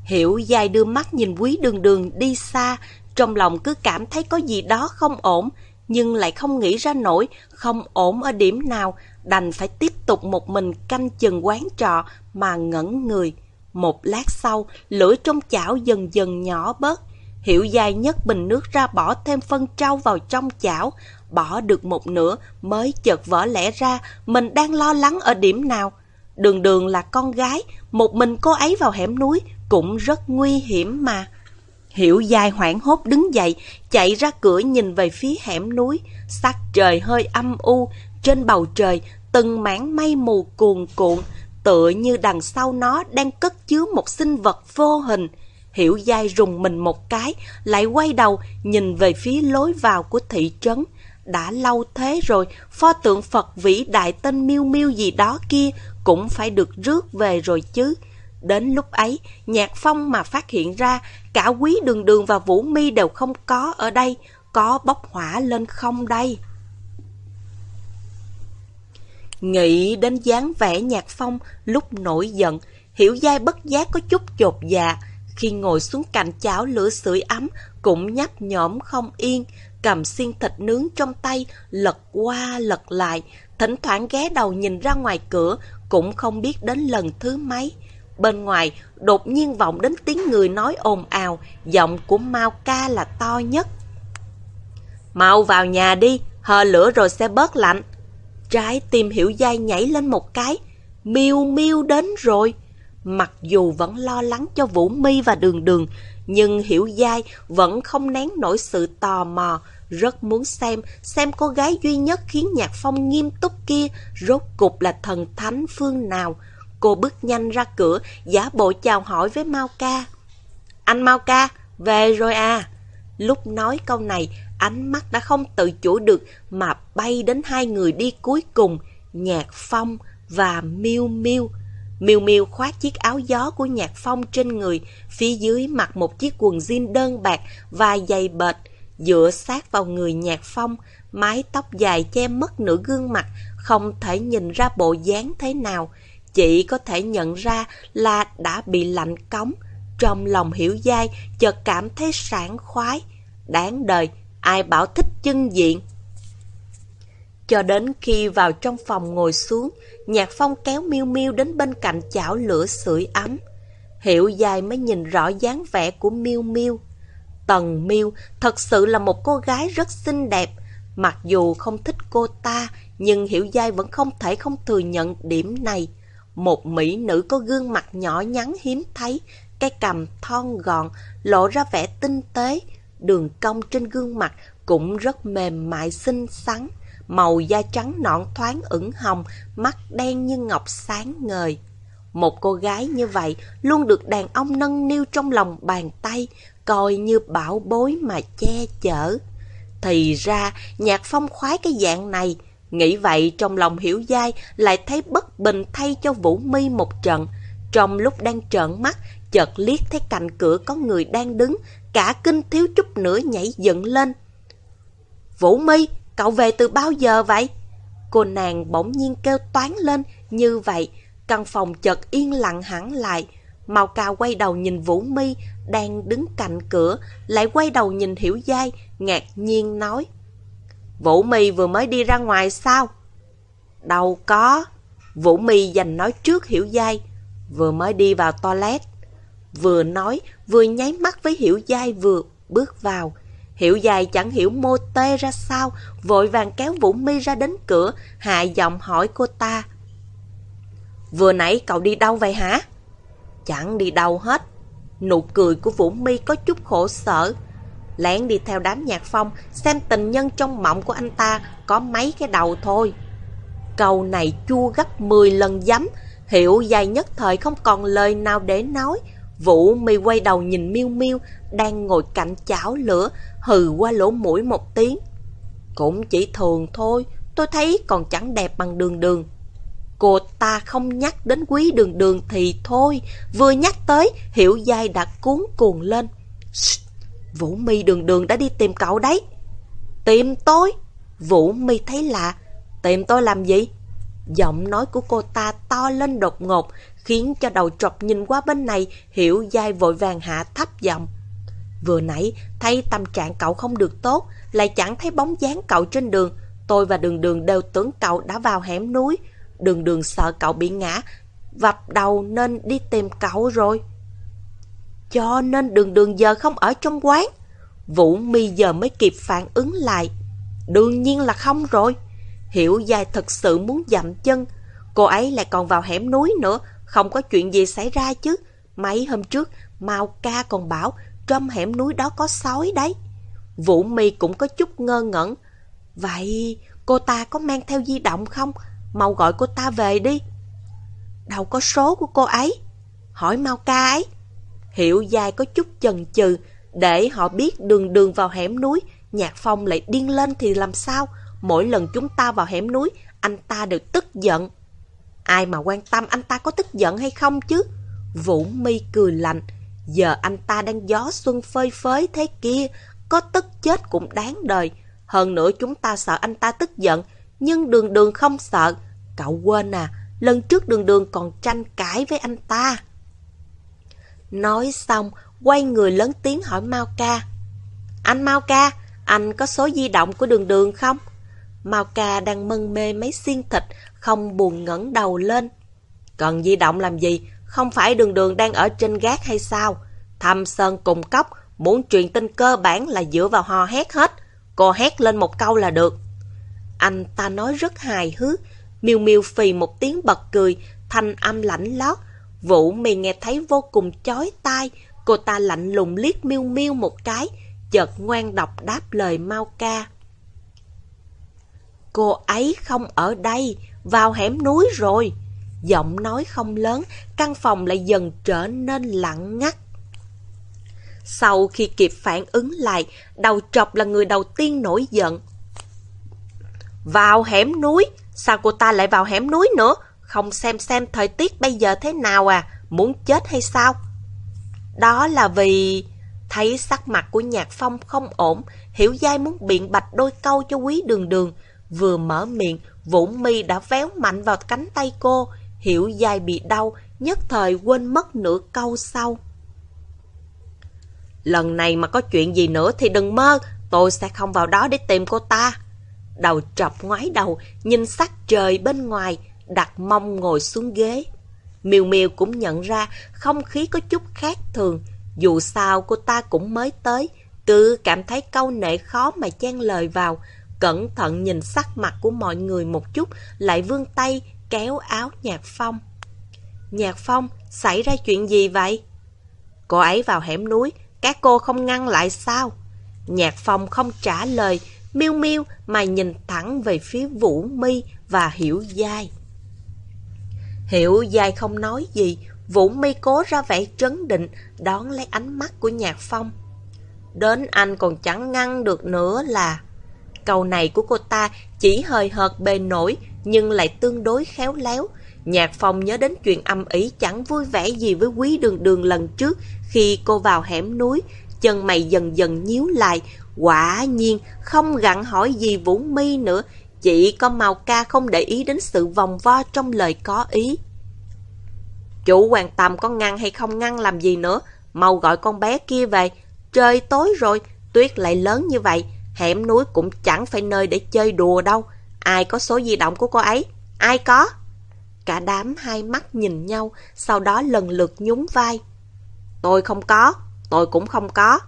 Hiểu dài đưa mắt nhìn quý đường đường đi xa, trong lòng cứ cảm thấy có gì đó không ổn, nhưng lại không nghĩ ra nổi không ổn ở điểm nào, đành phải tiếp tục một mình canh chừng quán trọ mà ngẩn người. Một lát sau, lửa trong chảo dần dần nhỏ bớt. Hiểu dài nhất bình nước ra bỏ thêm phân trâu vào trong chảo, bỏ được một nửa mới chợt vỡ lẽ ra mình đang lo lắng ở điểm nào. Đường đường là con gái, một mình cô ấy vào hẻm núi cũng rất nguy hiểm mà. Hiểu dài hoảng hốt đứng dậy, chạy ra cửa nhìn về phía hẻm núi, sắc trời hơi âm u, trên bầu trời từng mảng mây mù cuồn cuộn, tựa như đằng sau nó đang cất chứa một sinh vật vô hình. Hiểu dai rùng mình một cái, lại quay đầu nhìn về phía lối vào của thị trấn. Đã lâu thế rồi, pho tượng Phật vĩ đại tên miêu miêu gì đó kia cũng phải được rước về rồi chứ. Đến lúc ấy, Nhạc Phong mà phát hiện ra cả quý đường đường và Vũ mi đều không có ở đây, có bốc hỏa lên không đây? Nghĩ đến dáng vẻ Nhạc Phong lúc nổi giận, Hiểu dai bất giác có chút chột dạ. Khi ngồi xuống cạnh chảo lửa sưởi ấm, cũng nhấp nhõm không yên, cầm xiên thịt nướng trong tay, lật qua lật lại, thỉnh thoảng ghé đầu nhìn ra ngoài cửa, cũng không biết đến lần thứ mấy. Bên ngoài, đột nhiên vọng đến tiếng người nói ồn ào, giọng của Mao ca là to nhất. Mau vào nhà đi, hờ lửa rồi sẽ bớt lạnh. Trái tim hiểu dai nhảy lên một cái, miêu miêu đến rồi. Mặc dù vẫn lo lắng cho Vũ Mi và Đường Đường, nhưng Hiểu Giai vẫn không nén nổi sự tò mò, rất muốn xem, xem cô gái duy nhất khiến Nhạc Phong nghiêm túc kia rốt cục là thần thánh phương nào. Cô bước nhanh ra cửa, giả bộ chào hỏi với Mao Ca. Anh Mao Ca, về rồi à? Lúc nói câu này, ánh mắt đã không tự chủ được mà bay đến hai người đi cuối cùng, Nhạc Phong và Miêu Miêu. Miêu Miêu khoác chiếc áo gió của Nhạc Phong trên người, phía dưới mặc một chiếc quần jean đơn bạc và giày bệt, dựa sát vào người Nhạc Phong, mái tóc dài che mất nửa gương mặt, không thể nhìn ra bộ dáng thế nào. Chị có thể nhận ra là đã bị lạnh cống. Trong lòng hiểu dai, chợt cảm thấy sảng khoái. Đáng đời, ai bảo thích chân diện. Cho đến khi vào trong phòng ngồi xuống, Nhạc Phong kéo Miêu Miêu đến bên cạnh chảo lửa sưởi ấm. Hiểu dài mới nhìn rõ dáng vẻ của Miêu Miêu. Tần Miêu thật sự là một cô gái rất xinh đẹp. Mặc dù không thích cô ta, nhưng Hiểu Giai vẫn không thể không thừa nhận điểm này. Một mỹ nữ có gương mặt nhỏ nhắn hiếm thấy, cái cằm thon gọn, lộ ra vẻ tinh tế. Đường cong trên gương mặt cũng rất mềm mại xinh xắn màu da trắng nõn thoáng ửng hồng, mắt đen như ngọc sáng ngời. Một cô gái như vậy luôn được đàn ông nâng niu trong lòng bàn tay, coi như bảo bối mà che chở. Thì ra, nhạc phong khoái cái dạng này. Nghĩ vậy trong lòng hiểu dai lại thấy bất bình thay cho Vũ mi một trận. Trong lúc đang trợn mắt, chợt liếc thấy cạnh cửa có người đang đứng, cả kinh thiếu chút nữa nhảy dựng lên. Vũ mi Cậu về từ bao giờ vậy? Cô nàng bỗng nhiên kêu toán lên như vậy. Căn phòng chợt yên lặng hẳn lại. Màu cao quay đầu nhìn Vũ Mi đang đứng cạnh cửa, lại quay đầu nhìn Hiểu Giai, ngạc nhiên nói. Vũ Mi vừa mới đi ra ngoài sao? Đâu có. Vũ mi dành nói trước hiểu Giai, vừa mới đi vào toilet. Vừa nói, vừa nháy mắt với hiểu Giai vừa bước vào. Hiểu Giai chẳng hiểu mô tê ra sao, vội vàng kéo Vũ mi ra đến cửa, hạ giọng hỏi cô ta. Vừa nãy cậu đi đâu vậy hả? Chẳng đi đâu hết. Nụ cười của Vũ mi có chút khổ sở. Lén đi theo đám nhạc phong, xem tình nhân trong mộng của anh ta có mấy cái đầu thôi. Câu này chua gấp 10 lần dám, hiểu dài nhất thời không còn lời nào để nói. Vũ mi quay đầu nhìn miêu miêu đang ngồi cạnh chảo lửa, hừ qua lỗ mũi một tiếng. Cũng chỉ thường thôi, tôi thấy còn chẳng đẹp bằng đường đường. Cô ta không nhắc đến quý đường đường thì thôi, vừa nhắc tới, hiểu dai đã cuốn cuồng lên. Vũ mi đường đường đã đi tìm cậu đấy. Tìm tôi? Vũ mi thấy lạ. Tìm tôi làm gì? Giọng nói của cô ta to lên đột ngột, khiến cho đầu trọc nhìn qua bên này, hiểu dai vội vàng hạ thấp giọng. Vừa nãy, thấy tâm trạng cậu không được tốt, lại chẳng thấy bóng dáng cậu trên đường. Tôi và đường đường đều tưởng cậu đã vào hẻm núi. Đường đường sợ cậu bị ngã, vập đầu nên đi tìm cậu rồi. Cho nên đường đường giờ không ở trong quán. Vũ mi giờ mới kịp phản ứng lại. Đương nhiên là không rồi. Hiểu dài thật sự muốn dậm chân. Cô ấy lại còn vào hẻm núi nữa, không có chuyện gì xảy ra chứ. Mấy hôm trước, Mao ca còn bảo trong hẻm núi đó có sói đấy. Vũ mi cũng có chút ngơ ngẩn. Vậy cô ta có mang theo di động không? Mau gọi cô ta về đi. Đâu có số của cô ấy. Hỏi Mao ca ấy. Hiểu dài có chút chần chừ để họ biết đường đường vào hẻm núi, Nhạc Phong lại điên lên thì làm sao? Mỗi lần chúng ta vào hẻm núi, anh ta đều tức giận. Ai mà quan tâm anh ta có tức giận hay không chứ? Vũ mi cười lạnh. Giờ anh ta đang gió xuân phơi phới thế kia, có tức chết cũng đáng đời. Hơn nữa chúng ta sợ anh ta tức giận, nhưng đường đường không sợ. Cậu quên à, lần trước đường đường còn tranh cãi với anh ta. Nói xong, quay người lớn tiếng hỏi Mao Ca. Anh Mao Ca, anh có số di động của đường đường không? Mao Ca đang mân mê mấy xiên thịt, không buồn ngẩng đầu lên. Cần di động làm gì? Không phải đường đường đang ở trên gác hay sao? Thăm Sơn cùng cốc, muốn truyền tin cơ bản là dựa vào hò hét hết. Cô hét lên một câu là được. Anh ta nói rất hài hước, miêu miêu phì một tiếng bật cười, thanh âm lạnh lót. Vũ mì nghe thấy vô cùng chói tai, cô ta lạnh lùng liếc miêu miêu một cái, chợt ngoan độc đáp lời mau ca. Cô ấy không ở đây, vào hẻm núi rồi. Giọng nói không lớn, căn phòng lại dần trở nên lặng ngắt. Sau khi kịp phản ứng lại, đầu trọc là người đầu tiên nổi giận. Vào hẻm núi? Sao cô ta lại vào hẻm núi nữa? Không xem xem thời tiết bây giờ thế nào à? Muốn chết hay sao? Đó là vì... Thấy sắc mặt của Nhạc Phong không ổn, Hiểu Giai muốn biện bạch đôi câu cho quý đường đường. Vừa mở miệng, Vũ mi đã véo mạnh vào cánh tay cô. Hiểu dai bị đau, nhất thời quên mất nửa câu sau. Lần này mà có chuyện gì nữa thì đừng mơ, tôi sẽ không vào đó để tìm cô ta. Đầu trọc ngoái đầu, nhìn sắc trời bên ngoài, đặt mông ngồi xuống ghế. Miêu Miêu cũng nhận ra không khí có chút khác thường, dù sao cô ta cũng mới tới, tự cảm thấy câu nệ khó mà chen lời vào, cẩn thận nhìn sắc mặt của mọi người một chút, lại vươn tay kéo áo Nhạc Phong. Nhạc Phong, xảy ra chuyện gì vậy? Cô ấy vào hẻm núi, các cô không ngăn lại sao? Nhạc Phong không trả lời, miêu miêu mà nhìn thẳng về phía Vũ Mi và Hiểu Giai. Hiểu Giai không nói gì, Vũ Mi cố ra vẻ trấn định, đón lấy ánh mắt của Nhạc Phong. Đến anh còn chẳng ngăn được nữa là... Câu này của cô ta chỉ hơi hợt bề nổi, nhưng lại tương đối khéo léo. Nhạc Phong nhớ đến chuyện âm ý chẳng vui vẻ gì với quý đường đường lần trước khi cô vào hẻm núi. Chân mày dần dần nhíu lại, quả nhiên không gặn hỏi gì Vũ Mi nữa, chỉ có màu Ca không để ý đến sự vòng vo trong lời có ý. Chủ quan tâm có ngăn hay không ngăn làm gì nữa, mau gọi con bé kia về. Trời tối rồi, tuyết lại lớn như vậy, hẻm núi cũng chẳng phải nơi để chơi đùa đâu. Ai có số di động của cô ấy? Ai có? Cả đám hai mắt nhìn nhau, sau đó lần lượt nhún vai. Tôi không có, tôi cũng không có.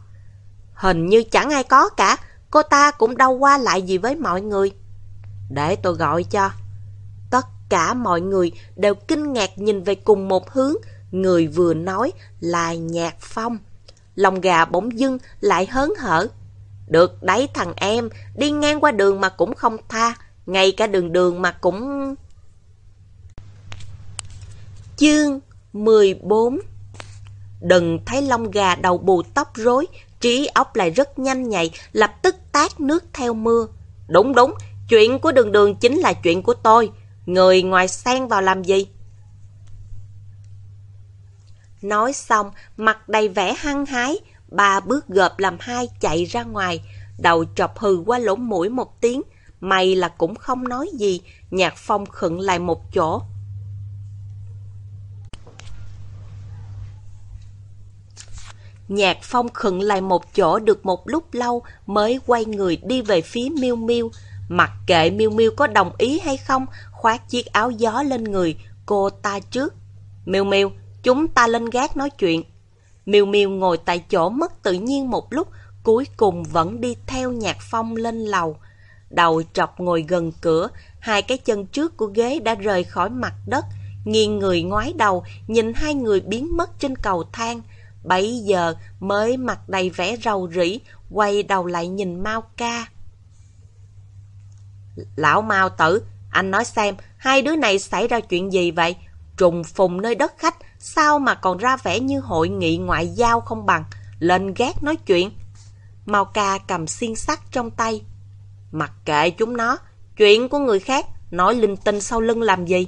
Hình như chẳng ai có cả, cô ta cũng đâu qua lại gì với mọi người. Để tôi gọi cho. Tất cả mọi người đều kinh ngạc nhìn về cùng một hướng, người vừa nói là Nhạc Phong. Lòng gà bỗng dưng lại hớn hở. Được đấy thằng em, đi ngang qua đường mà cũng không tha, ngay cả đường đường mà cũng... Chương 14 Đừng thấy lông gà đầu bù tóc rối, trí óc lại rất nhanh nhạy, lập tức tát nước theo mưa. Đúng đúng, chuyện của đường đường chính là chuyện của tôi. Người ngoài xen vào làm gì? Nói xong, mặt đầy vẻ hăng hái, ba bước gợp làm hai chạy ra ngoài, đầu chọc hừ qua lỗ mũi một tiếng. May là cũng không nói gì, nhạc phong khựng lại một chỗ. Nhạc phong khựng lại một chỗ được một lúc lâu mới quay người đi về phía miêu miêu. Mặc kệ miêu miêu có đồng ý hay không, khoác chiếc áo gió lên người cô ta trước. Miêu miêu, chúng ta lên gác nói chuyện. Miêu miêu ngồi tại chỗ mất tự nhiên một lúc, cuối cùng vẫn đi theo nhạc phong lên lầu. Đầu trọc ngồi gần cửa, hai cái chân trước của ghế đã rời khỏi mặt đất, nghiêng người ngoái đầu, nhìn hai người biến mất trên cầu thang. Bấy giờ mới mặt đầy vẻ rầu rĩ, quay đầu lại nhìn Mao ca. Lão Mao tử, anh nói xem, hai đứa này xảy ra chuyện gì vậy? Trùng phùng nơi đất khách, sao mà còn ra vẻ như hội nghị ngoại giao không bằng? Lên gác nói chuyện. Mao ca cầm xiên sắt trong tay. Mặc kệ chúng nó, chuyện của người khác, nói linh tinh sau lưng làm gì?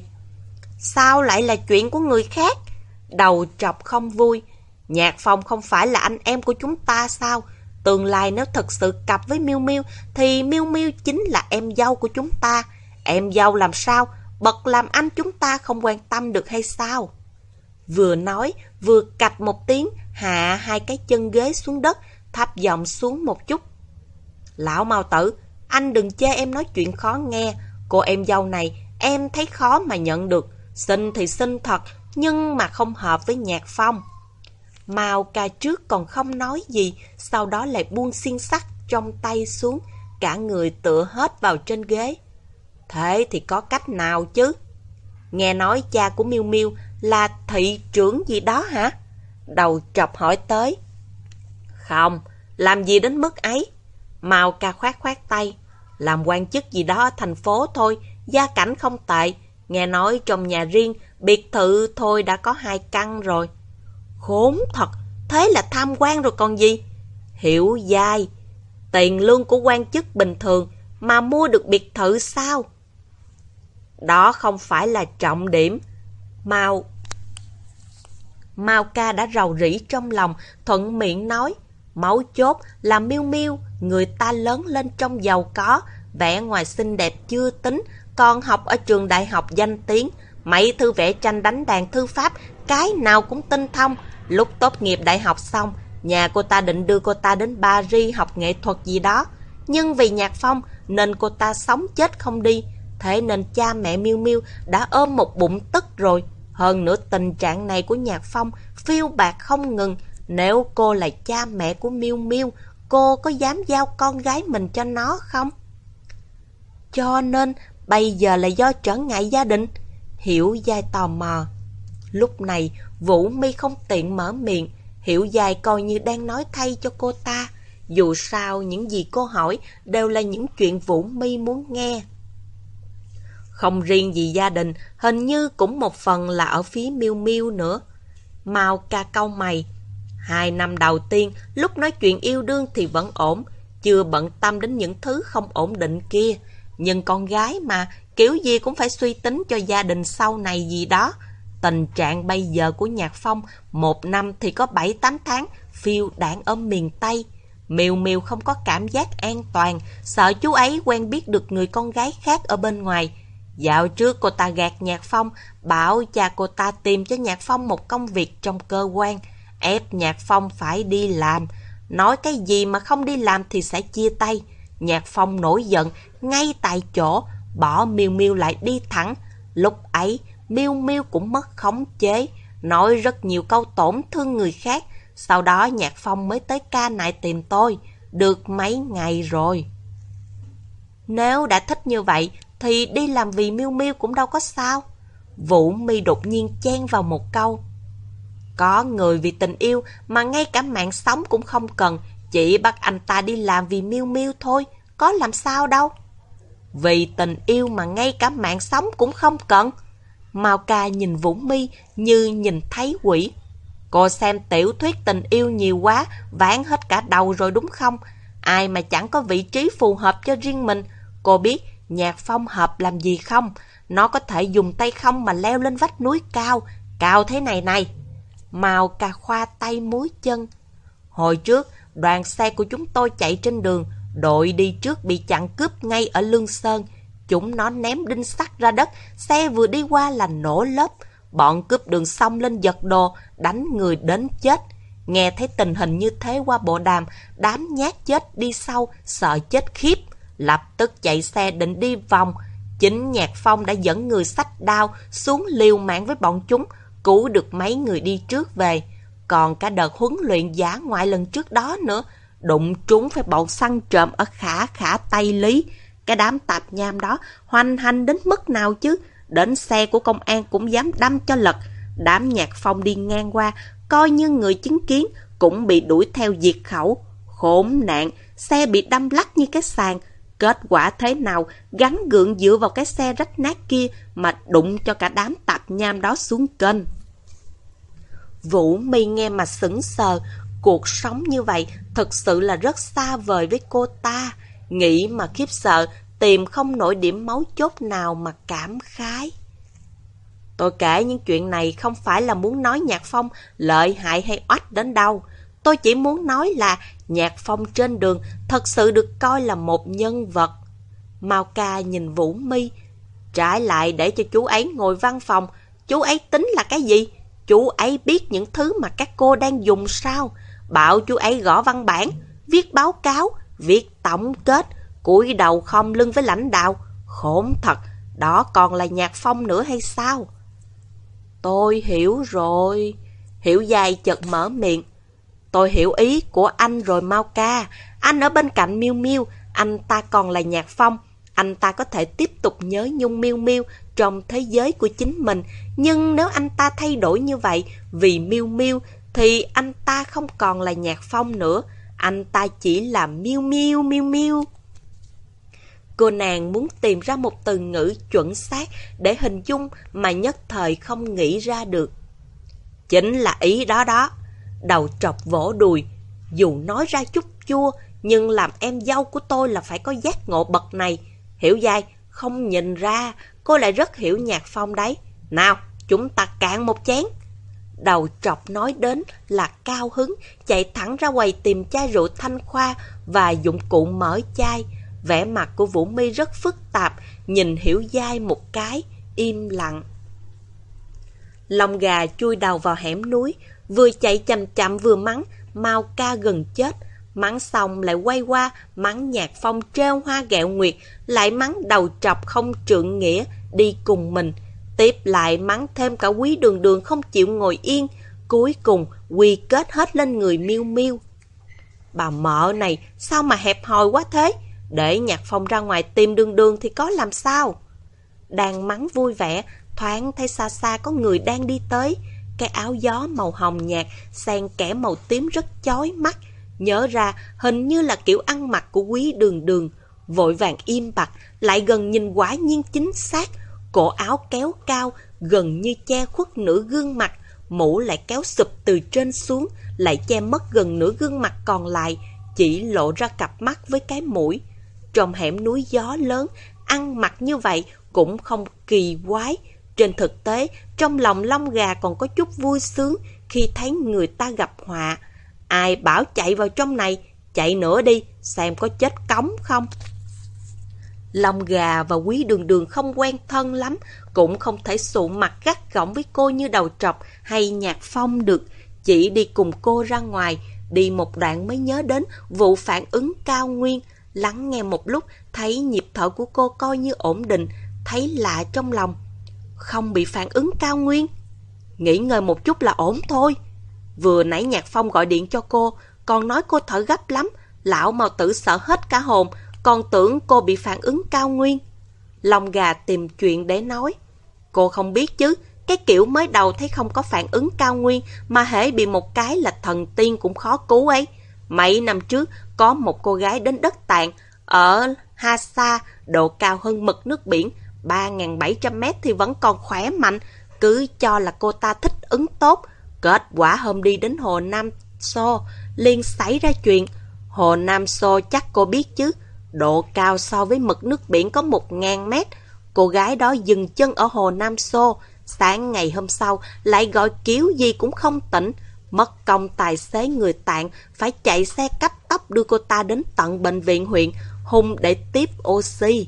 Sao lại là chuyện của người khác? Đầu trọc không vui, Nhạc phòng không phải là anh em của chúng ta sao? Tương lai nếu thật sự cặp với Miêu Miêu thì Miêu Miêu chính là em dâu của chúng ta. Em dâu làm sao? Bật làm anh chúng ta không quan tâm được hay sao? Vừa nói, vừa cạch một tiếng, hạ hai cái chân ghế xuống đất, thấp giọng xuống một chút. Lão Mao Tử, anh đừng chê em nói chuyện khó nghe. Cô em dâu này, em thấy khó mà nhận được. xinh thì xinh thật, nhưng mà không hợp với nhạc phong. Mao ca trước còn không nói gì, sau đó lại buông xiên sắt trong tay xuống, cả người tựa hết vào trên ghế. Thế thì có cách nào chứ? Nghe nói cha của Miêu Miêu là thị trưởng gì đó hả? Đầu chọc hỏi tới. Không, làm gì đến mức ấy? Mao ca khoát khoát tay. Làm quan chức gì đó ở thành phố thôi, gia cảnh không tệ. Nghe nói trong nhà riêng, biệt thự thôi đã có hai căn rồi. Khốn thật, thế là tham quan rồi còn gì? Hiểu dai, tiền lương của quan chức bình thường mà mua được biệt thự sao? Đó không phải là trọng điểm. Mao Mao ca đã rầu rĩ trong lòng, thuận miệng nói. Máu chốt là miêu miêu, người ta lớn lên trong giàu có, vẽ ngoài xinh đẹp chưa tính, còn học ở trường đại học danh tiếng. Mấy thư vẽ tranh đánh đàn thư pháp, cái nào cũng tinh thông, Lúc tốt nghiệp đại học xong, nhà cô ta định đưa cô ta đến Paris học nghệ thuật gì đó. Nhưng vì nhạc phong nên cô ta sống chết không đi. Thế nên cha mẹ Miêu Miêu đã ôm một bụng tức rồi. Hơn nữa tình trạng này của nhạc phong phiêu bạc không ngừng. Nếu cô là cha mẹ của Miêu Miêu, cô có dám giao con gái mình cho nó không? Cho nên bây giờ là do trở ngại gia đình. Hiểu Giai tò mò. Lúc này, Vũ mi không tiện mở miệng, hiểu dài coi như đang nói thay cho cô ta. Dù sao, những gì cô hỏi đều là những chuyện Vũ mi muốn nghe. Không riêng gì gia đình, hình như cũng một phần là ở phía miêu miêu nữa. Mau ca câu mày. Hai năm đầu tiên, lúc nói chuyện yêu đương thì vẫn ổn, chưa bận tâm đến những thứ không ổn định kia. Nhưng con gái mà, kiểu gì cũng phải suy tính cho gia đình sau này gì đó. Tình trạng bây giờ của Nhạc Phong một năm thì có 7-8 tháng phiêu đảng ở miền Tây. Miêu Miêu không có cảm giác an toàn, sợ chú ấy quen biết được người con gái khác ở bên ngoài. Dạo trước cô ta gạt Nhạc Phong, bảo cha cô ta tìm cho Nhạc Phong một công việc trong cơ quan, ép Nhạc Phong phải đi làm. Nói cái gì mà không đi làm thì sẽ chia tay. Nhạc Phong nổi giận, ngay tại chỗ, bỏ Miêu Miêu lại đi thẳng, Lúc ấy, Miêu Miêu cũng mất khống chế, nói rất nhiều câu tổn thương người khác. Sau đó Nhạc Phong mới tới ca nại tìm tôi, được mấy ngày rồi. Nếu đã thích như vậy, thì đi làm vì Miêu Miêu cũng đâu có sao. Vũ Mi đột nhiên chen vào một câu. Có người vì tình yêu mà ngay cả mạng sống cũng không cần, chỉ bắt anh ta đi làm vì Miêu Miêu thôi, có làm sao đâu. Vì tình yêu mà ngay cả mạng sống cũng không cần. Mao ca nhìn Vũ Mi như nhìn thấy quỷ. Cô xem tiểu thuyết tình yêu nhiều quá, ván hết cả đầu rồi đúng không? Ai mà chẳng có vị trí phù hợp cho riêng mình. Cô biết nhạc phong hợp làm gì không? Nó có thể dùng tay không mà leo lên vách núi cao, cao thế này này. màu cà khoa tay muối chân. Hồi trước, đoàn xe của chúng tôi chạy trên đường, đội đi trước bị chặn cướp ngay ở Lương Sơn. Chúng nó ném đinh sắt ra đất, xe vừa đi qua là nổ lớp. Bọn cướp đường xong lên giật đồ, đánh người đến chết. Nghe thấy tình hình như thế qua bộ đàm, đám nhát chết đi sau, sợ chết khiếp. Lập tức chạy xe định đi vòng. Chính Nhạc Phong đã dẫn người sách đao xuống liều mạng với bọn chúng, cứu được mấy người đi trước về. Còn cả đợt huấn luyện giả ngoại lần trước đó nữa, đụng trúng phải bọn săn trộm ở khả khả Tây Lý. Cái đám tạp nham đó hoành hành đến mức nào chứ? Đến xe của công an cũng dám đâm cho lật. Đám nhạc phong đi ngang qua, coi như người chứng kiến, cũng bị đuổi theo diệt khẩu. Khốn nạn, xe bị đâm lắc như cái sàn. Kết quả thế nào, gắn gượng dựa vào cái xe rách nát kia mà đụng cho cả đám tạp nham đó xuống kênh. Vũ mi nghe mà sững sờ, cuộc sống như vậy thật sự là rất xa vời với cô ta. Nghĩ mà khiếp sợ, tìm không nổi điểm máu chốt nào mà cảm khái. Tôi kể những chuyện này không phải là muốn nói Nhạc Phong lợi hại hay oách đến đâu. Tôi chỉ muốn nói là Nhạc Phong trên đường thật sự được coi là một nhân vật. Mao ca nhìn Vũ Mi, trái lại để cho chú ấy ngồi văn phòng, chú ấy tính là cái gì? Chú ấy biết những thứ mà các cô đang dùng sao? Bảo chú ấy gõ văn bản, viết báo cáo, viết tổng kết, cúi đầu không lưng với lãnh đạo. Khốn thật, đó còn là nhạc phong nữa hay sao? Tôi hiểu rồi. Hiểu dài chợt mở miệng. Tôi hiểu ý của anh rồi Mau ca. Anh ở bên cạnh Miêu Miêu, anh ta còn là nhạc phong. Anh ta có thể tiếp tục nhớ nhung Miêu Miêu trong thế giới của chính mình. Nhưng nếu anh ta thay đổi như vậy vì Miêu Miêu thì anh ta không còn là nhạc phong nữa. Anh ta chỉ là Miêu Miêu Miêu Miêu. Cô nàng muốn tìm ra một từ ngữ chuẩn xác để hình dung mà nhất thời không nghĩ ra được. Chính là ý đó đó. Đầu trọc vỗ đùi. Dù nói ra chút chua, nhưng làm em dâu của tôi là phải có giác ngộ bậc này. Hiểu dai, không nhìn ra, cô lại rất hiểu nhạc phong đấy. Nào, chúng ta cạn một chén. Đầu trọc nói đến là cao hứng, chạy thẳng ra quầy tìm chai rượu thanh khoa và dụng cụ mở chai. Vẻ mặt của Vũ My rất phức tạp, nhìn hiểu dai một cái, im lặng. Lòng gà chui đầu vào hẻm núi, vừa chạy chậm chậm vừa mắng, mau ca gần chết. Mắng xong lại quay qua, mắng nhạc phong treo hoa gẹo nguyệt, lại mắng đầu trọc không trượng nghĩa, đi cùng mình. Tiếp lại mắng thêm cả quý đường đường không chịu ngồi yên, cuối cùng quy kết hết lên người miêu miêu. Bà mợ này sao mà hẹp hòi quá thế? Để nhạc phong ra ngoài tìm đường đường thì có làm sao? Đang mắng vui vẻ, thoáng thấy xa xa có người đang đi tới. Cái áo gió màu hồng nhạt, xen kẻ màu tím rất chói mắt. Nhớ ra hình như là kiểu ăn mặc của quý đường đường. Vội vàng im bặt, lại gần nhìn quả nhiên chính xác. Cổ áo kéo cao, gần như che khuất nửa gương mặt. Mũ lại kéo sụp từ trên xuống, lại che mất gần nửa gương mặt còn lại. Chỉ lộ ra cặp mắt với cái mũi. Trong hẻm núi gió lớn, ăn mặc như vậy cũng không kỳ quái. Trên thực tế, trong lòng lông gà còn có chút vui sướng khi thấy người ta gặp họa. Ai bảo chạy vào trong này, chạy nữa đi, xem có chết cống không. long gà và quý đường đường không quen thân lắm, cũng không thể sụn mặt gắt gỏng với cô như đầu trọc hay nhạc phong được. Chỉ đi cùng cô ra ngoài, đi một đoạn mới nhớ đến vụ phản ứng cao nguyên, Lắng nghe một lúc, thấy nhịp thở của cô coi như ổn định, thấy lạ trong lòng không bị phản ứng cao nguyên. Nghỉ ngơi một chút là ổn thôi. Vừa nãy Nhạc Phong gọi điện cho cô, còn nói cô thở gấp lắm. Lão mau tử sợ hết cả hồn, còn tưởng cô bị phản ứng cao nguyên. Lòng gà tìm chuyện để nói. Cô không biết chứ, cái kiểu mới đầu thấy không có phản ứng cao nguyên mà hễ bị một cái là thần tiên cũng khó cứu ấy. Mấy năm trước có một cô gái đến đất tạng ở Hasa độ cao hơn mực nước biển 3.700 mét thì vẫn còn khỏe mạnh, cứ cho là cô ta thích ứng tốt. Kết quả hôm đi đến hồ Nam Sô, liền xảy ra chuyện. Hồ Nam Sô chắc cô biết chứ, độ cao so với mực nước biển có 1.000 mét. Cô gái đó dừng chân ở hồ Nam Sô, sáng ngày hôm sau lại gọi cứu gì cũng không tỉnh. Mất công tài xế người tạng phải chạy xe cấp tốc đưa cô ta đến tận bệnh viện huyện Hùng để tiếp oxy.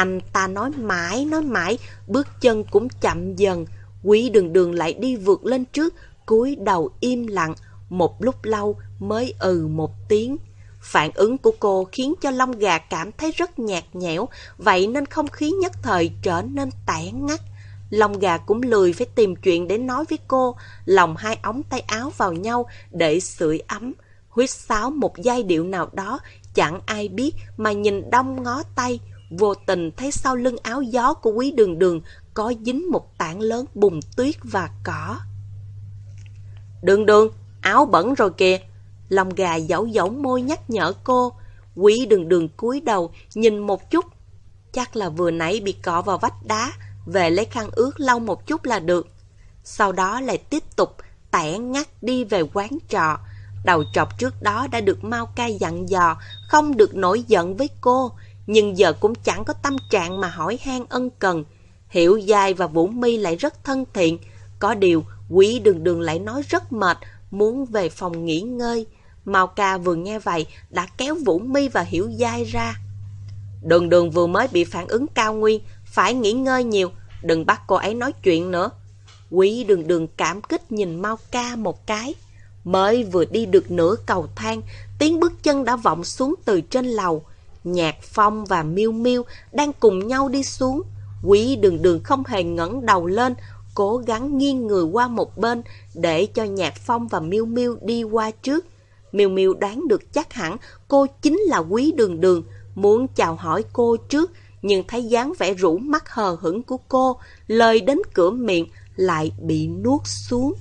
Anh ta nói mãi, nói mãi, bước chân cũng chậm dần. Quý đường đường lại đi vượt lên trước, cúi đầu im lặng, một lúc lâu mới ừ một tiếng. Phản ứng của cô khiến cho lông gà cảm thấy rất nhạt nhẽo, vậy nên không khí nhất thời trở nên tẻ ngắt. Lông gà cũng lười phải tìm chuyện để nói với cô, lòng hai ống tay áo vào nhau để sưởi ấm. Huyết sáo một giai điệu nào đó, chẳng ai biết mà nhìn đông ngó tay, vô tình thấy sau lưng áo gió của quý đường đường có dính một tảng lớn bùn tuyết và cỏ. Đường đường, áo bẩn rồi kìa. Lòng gà dẫu dẫu môi nhắc nhở cô. Quý đường đường cúi đầu, nhìn một chút. Chắc là vừa nãy bị cọ vào vách đá, về lấy khăn ướt lau một chút là được. Sau đó lại tiếp tục tẻ ngắt đi về quán trọ. Đầu trọc trước đó đã được Mao Ca dặn dò, không được nổi giận với cô, nhưng giờ cũng chẳng có tâm trạng mà hỏi han ân cần. Hiểu Giai và Vũ Mi lại rất thân thiện, có điều quý đường đường lại nói rất mệt, muốn về phòng nghỉ ngơi. Mao Ca vừa nghe vậy đã kéo Vũ Mi và Hiểu Giai ra. Đường đường vừa mới bị phản ứng cao nguyên, phải nghỉ ngơi nhiều, đừng bắt cô ấy nói chuyện nữa. Quý đường đường cảm kích nhìn Mao Ca một cái. Mới vừa đi được nửa cầu thang, tiếng bước chân đã vọng xuống từ trên lầu. Nhạc Phong và Miêu Miêu đang cùng nhau đi xuống. Quý đường đường không hề ngẩng đầu lên, cố gắng nghiêng người qua một bên để cho Nhạc Phong và Miêu Miêu đi qua trước. Miêu Miêu đoán được chắc hẳn cô chính là Quý Đường Đường, muốn chào hỏi cô trước, nhưng thấy dáng vẻ rũ mắt hờ hững của cô, lời đến cửa miệng lại bị nuốt xuống.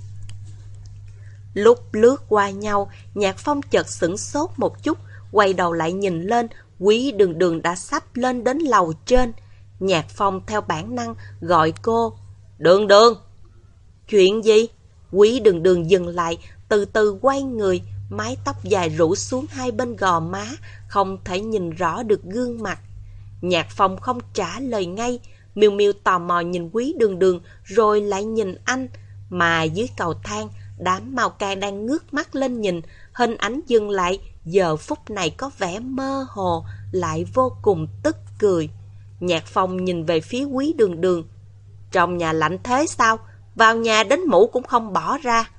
Lúc lướt qua nhau, Nhạc Phong chợt sửng sốt một chút, quay đầu lại nhìn lên, quý đường đường đã sắp lên đến lầu trên. Nhạc Phong theo bản năng gọi cô, Đường đường! Chuyện gì? Quý đường đường dừng lại, từ từ quay người, mái tóc dài rủ xuống hai bên gò má, không thể nhìn rõ được gương mặt. Nhạc Phong không trả lời ngay, Miêu Miêu tò mò nhìn quý đường đường rồi lại nhìn anh, mà dưới cầu thang, đám màu ca đang ngước mắt lên nhìn, hình ảnh dừng lại, giờ phút này có vẻ mơ hồ, lại vô cùng tức cười. Nhạc Phong nhìn về phía quý đường đường. Trong nhà lạnh thế sao? Vào nhà đến mũ cũng không bỏ ra.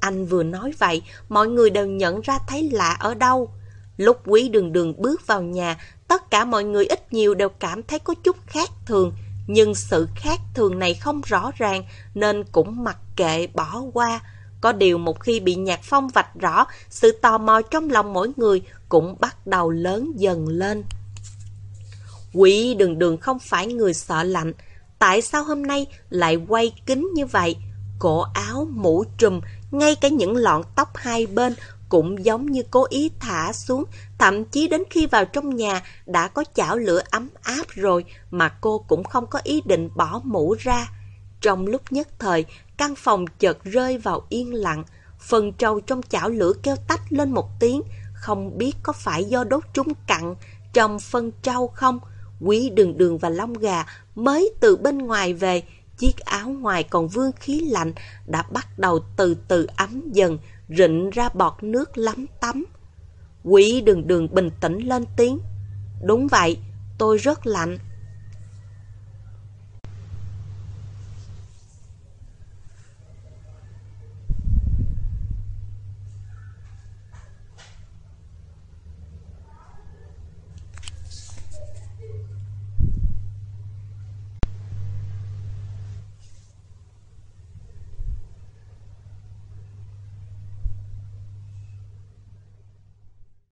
Anh vừa nói vậy, mọi người đều nhận ra thấy lạ ở đâu. Lúc quý đường đường bước vào nhà, tất cả mọi người ít nhiều đều cảm thấy có chút khác thường. Nhưng sự khác thường này không rõ ràng nên cũng mặc kệ bỏ qua. Có điều một khi bị nhạc phong vạch rõ, sự tò mò trong lòng mỗi người cũng bắt đầu lớn dần lên. Quỷ đường đường không phải người sợ lạnh. Tại sao hôm nay lại quay kính như vậy? Cổ áo, mũ trùm, ngay cả những lọn tóc hai bên cũng giống như cố ý thả xuống, thậm chí đến khi vào trong nhà đã có chảo lửa ấm áp rồi mà cô cũng không có ý định bỏ mũ ra. Trong lúc nhất thời, căn phòng chợt rơi vào yên lặng, phần trâu trong chảo lửa kêu tách lên một tiếng, không biết có phải do đốt trúng cặn trong phân trâu không? Quý đường đường và lông gà mới từ bên ngoài về, chiếc áo ngoài còn vương khí lạnh đã bắt đầu từ từ ấm dần, rịn ra bọt nước lắm tắm. Quý đường đường bình tĩnh lên tiếng. Đúng vậy, tôi rất lạnh.